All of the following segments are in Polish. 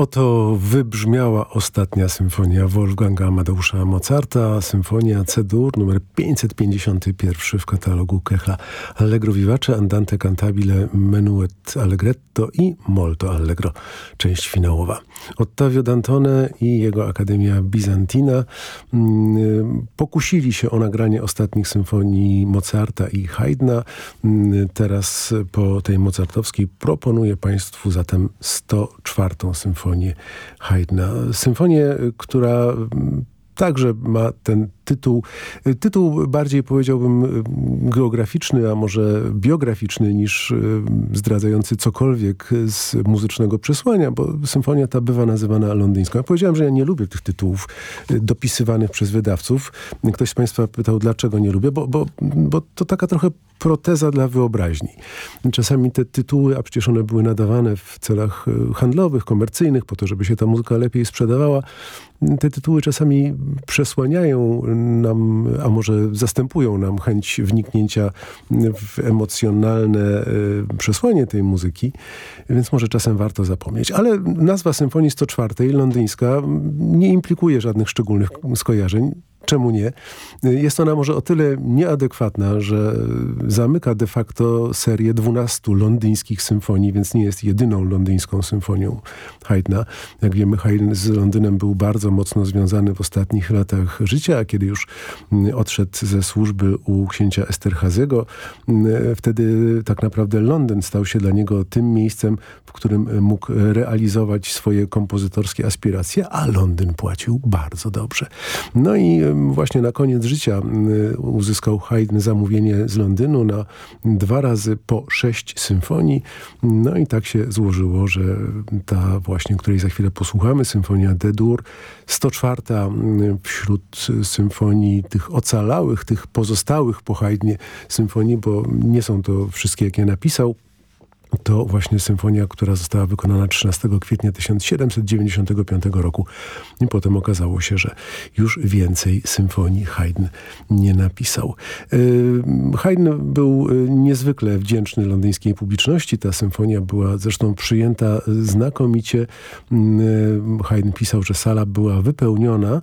Oto wybrzmiała ostatnia symfonia Wolfganga Amadeusza Mozarta, symfonia C-dur numer 551 w katalogu Kechla. Allegro vivace, andante cantabile, menuet allegretto i molto allegro, część finałowa. Ottavio Dantone i jego Akademia Bizantina mm, pokusili się o nagranie ostatnich symfonii Mozarta i Haydna. Mm, teraz po tej mozartowskiej proponuję Państwu zatem 104 symfonię symfonię Haydna. Symfonię, która także ma ten tytuł, tytuł bardziej powiedziałbym geograficzny, a może biograficzny niż zdradzający cokolwiek z muzycznego przesłania, bo symfonia ta bywa nazywana londyńską. Ja powiedziałem, że ja nie lubię tych tytułów dopisywanych przez wydawców. Ktoś z Państwa pytał, dlaczego nie lubię, bo, bo, bo to taka trochę proteza dla wyobraźni. Czasami te tytuły, a przecież one były nadawane w celach handlowych, komercyjnych, po to, żeby się ta muzyka lepiej sprzedawała, te tytuły czasami przesłaniają nam, a może zastępują nam chęć wniknięcia w emocjonalne e, przesłanie tej muzyki, więc może czasem warto zapomnieć. Ale nazwa Symfonii 104 londyńska nie implikuje żadnych szczególnych skojarzeń. Czemu nie? Jest ona może o tyle nieadekwatna, że zamyka de facto serię 12 londyńskich symfonii, więc nie jest jedyną londyńską symfonią Haydna. Jak wiemy, Haydn z Londynem był bardzo mocno związany w ostatnich latach życia, a kiedy już odszedł ze służby u księcia Esterhazego, wtedy tak naprawdę Londyn stał się dla niego tym miejscem, w którym mógł realizować swoje kompozytorskie aspiracje, a Londyn płacił bardzo dobrze. No i właśnie na koniec życia uzyskał Haydn zamówienie z Londynu na dwa razy po sześć symfonii. No i tak się złożyło, że ta właśnie, której za chwilę posłuchamy, symfonia D-dur, 104 wśród symfonii tych ocalałych, tych pozostałych po Haydnie symfonii, bo nie są to wszystkie, jakie napisał, to właśnie symfonia, która została wykonana 13 kwietnia 1795 roku. I potem okazało się, że już więcej symfonii Haydn nie napisał. Y, Haydn był y, niezwykle wdzięczny londyńskiej publiczności. Ta symfonia była zresztą przyjęta znakomicie. Y, Haydn pisał, że sala była wypełniona,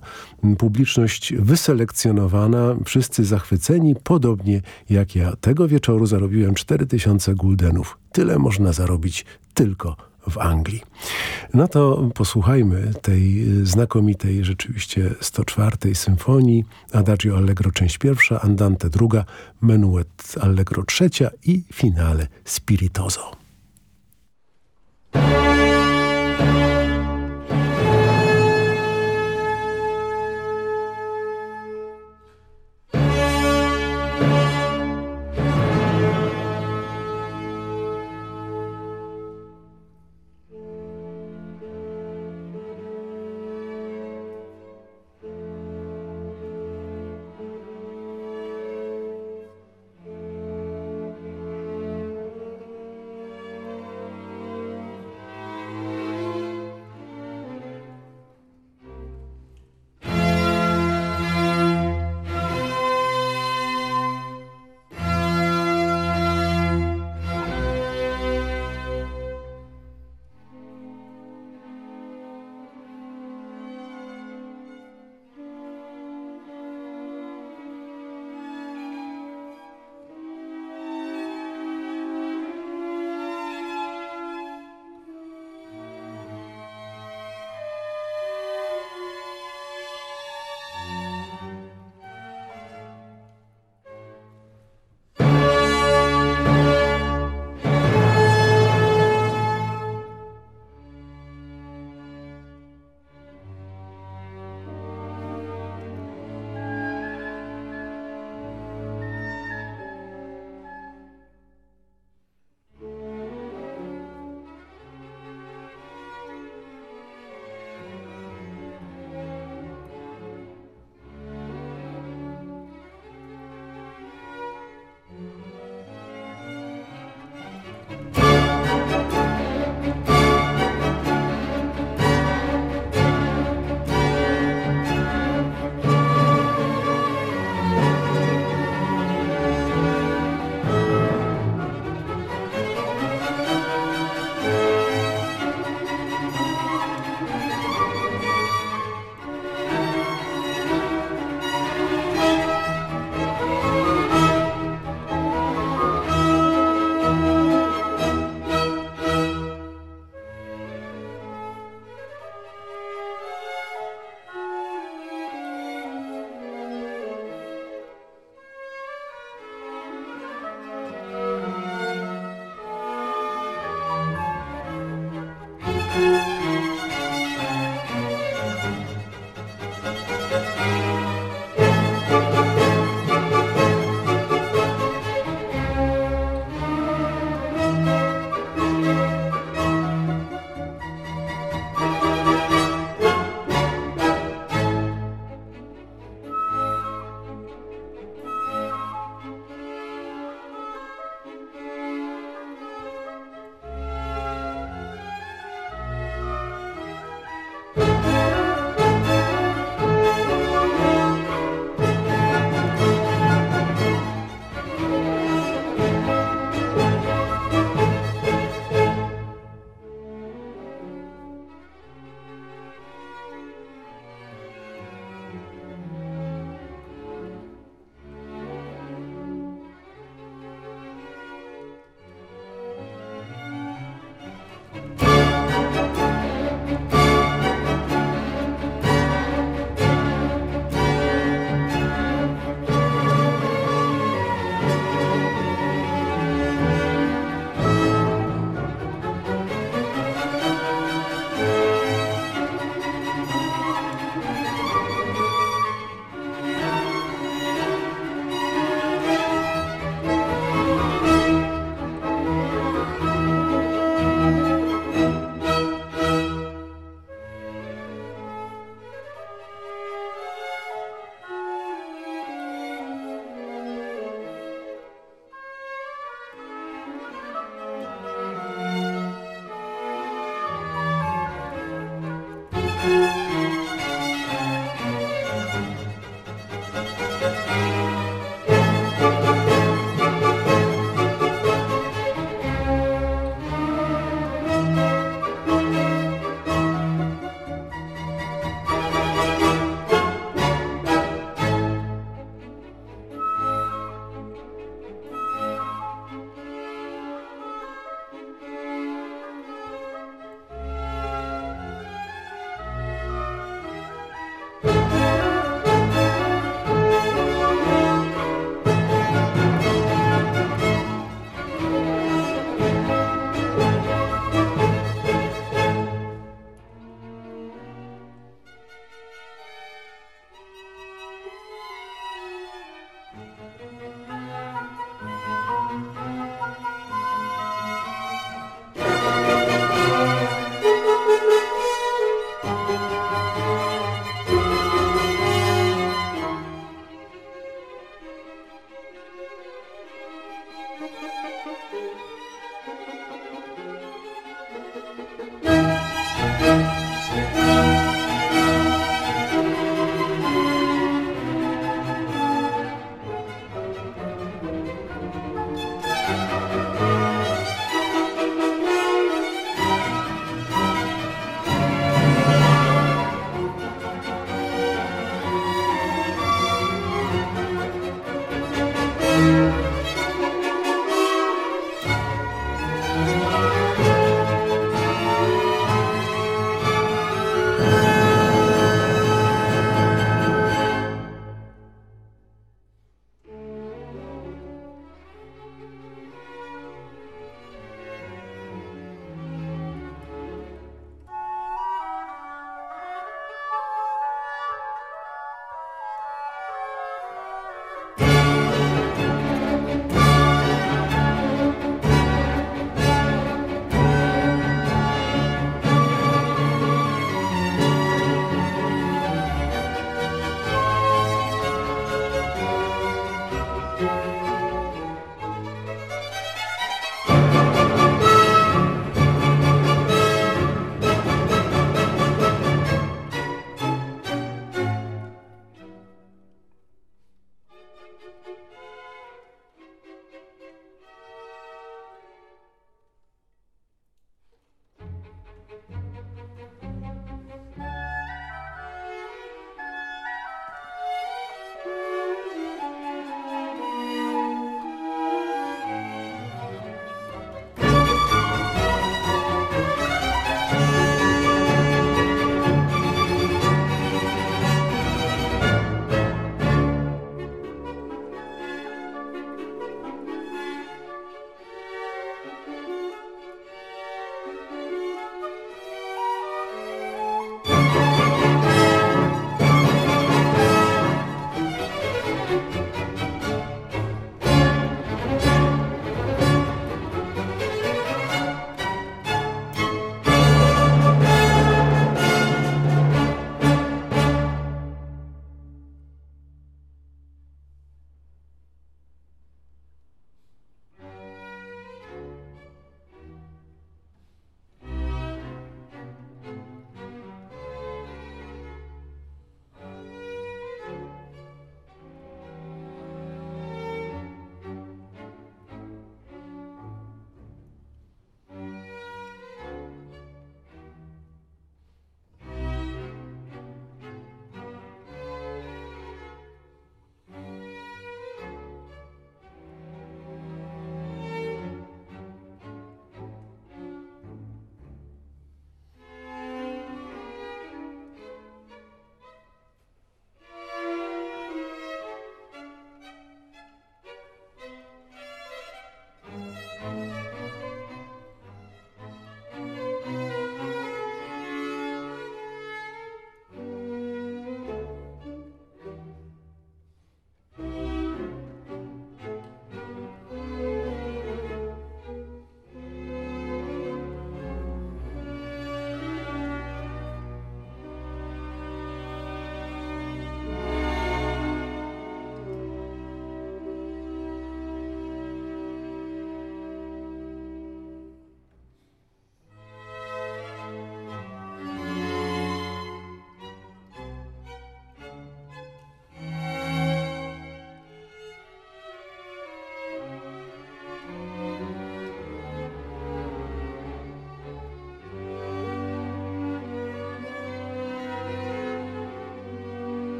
publiczność wyselekcjonowana, wszyscy zachwyceni, podobnie jak ja. Tego wieczoru zarobiłem 4000 guldenów. Tyle można zarobić tylko w Anglii. No to posłuchajmy tej znakomitej rzeczywiście 104 symfonii, Adagio Allegro część pierwsza, Andante druga, Menuet Allegro trzecia i finale Spiritoso.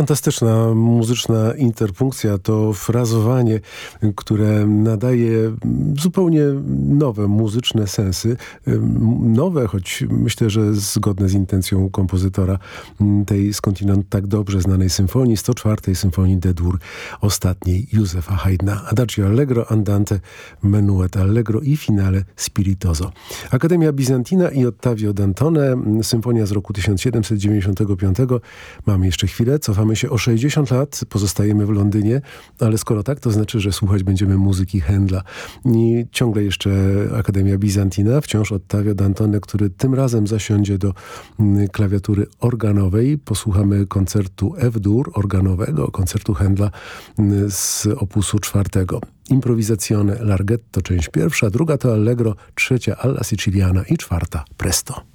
Fantastyczna muzyczna interpunkcja to frazowanie, które nadaje zupełnie nowe muzyczne sensy. Nowe, choć myślę, że zgodne z intencją kompozytora tej skądinąd tak dobrze znanej symfonii, 104 symfonii D-dur ostatniej Józefa Haydna. Adagio Allegro, Andante, Menuet Allegro i finale Spiritoso. Akademia Bizantina i Ottavio Dantone, symfonia z roku 1795. Mamy jeszcze chwilę, cofamy się o 60 lat, pozostajemy w Londynie, ale skoro tak, to znaczy, że słuchać będziemy muzyki Händla. I ciągle jeszcze Akademia Bizantina, wciąż Ottavio Dantone, który tym razem zasiądzie do mm, klawiatury organowej. Posłuchamy koncertu F-dur organowego, koncertu Händla mm, z opusu czwartego. Improwizazione Larghetto, część pierwsza, druga to Allegro, trzecia Alla Siciliana i czwarta Presto.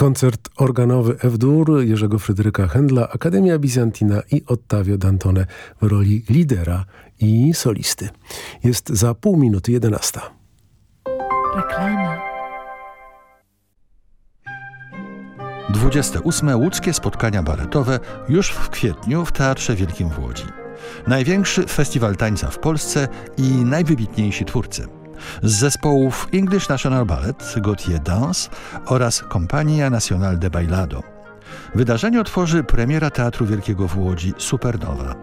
Koncert organowy F-dur Jerzego Fryderyka Händla, Akademia Bizantina i Ottavio Dantone w roli lidera i solisty. Jest za pół minuty jedenasta. Reklama. 28. łódzkie spotkania baletowe już w kwietniu w Teatrze Wielkim w Łodzi. Największy festiwal tańca w Polsce i najwybitniejsi twórcy. Z zespołów English National Ballet, Gautier Dance oraz Compagnia Nacional de Bailado. Wydarzenie otworzy premiera Teatru Wielkiego w Łodzi Supernowa.